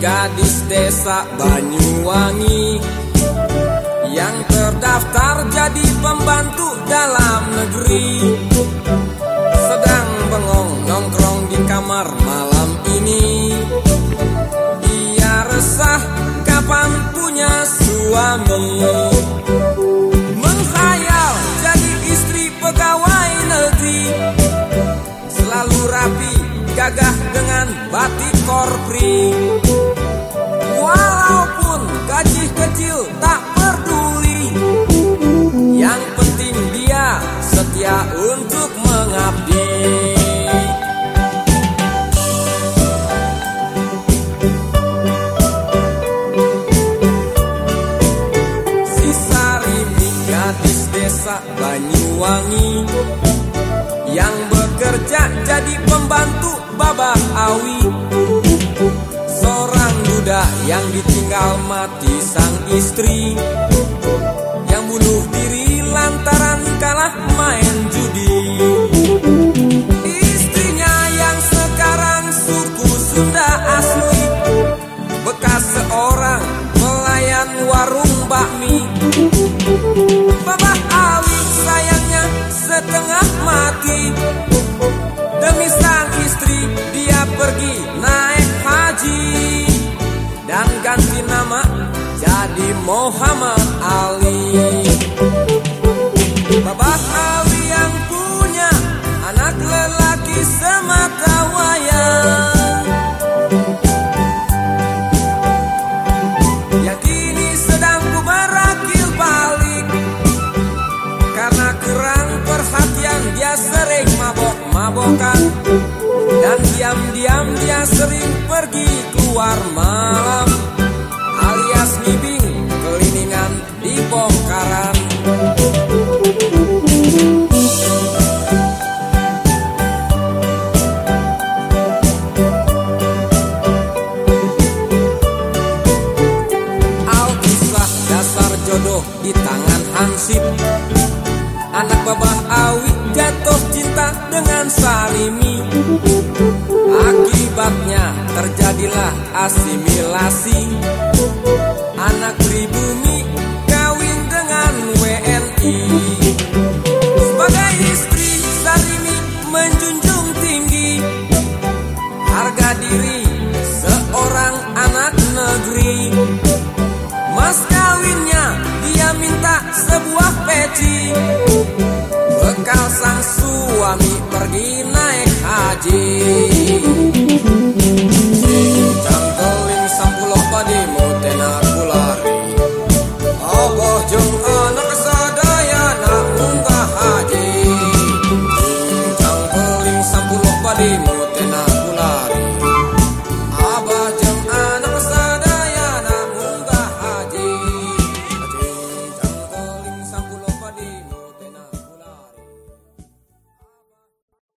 gadis desa Banyuwangi Yang terdaftar jadi pembantu dalam negeri. Sedang bengong nongkrong di kamar malam ini. Ia resah kapan punya suami gagah dengan batik korpri. Walaupun gaji kecil tak peduli Yang penting dia setia untuk mengabdi. Si Sarimi gadis desa Banyuwangi Yang bekerja jadi pembantu Babah Awi. Seorang duda yang ditinggal mati sang istri. Yang bunuh kurang perhatian dia sering mabok-mabokan. Dan diam-diam dia sering pergi keluar malam asimilasi. Anak pribumi kawin dengan WNI Sebagai istri Sarimi menjunjung tinggi Harga diri seorang anak negeri. Mas kawinnya dia minta sebuah peci. Bekal sang suami pergi naik haji vimos.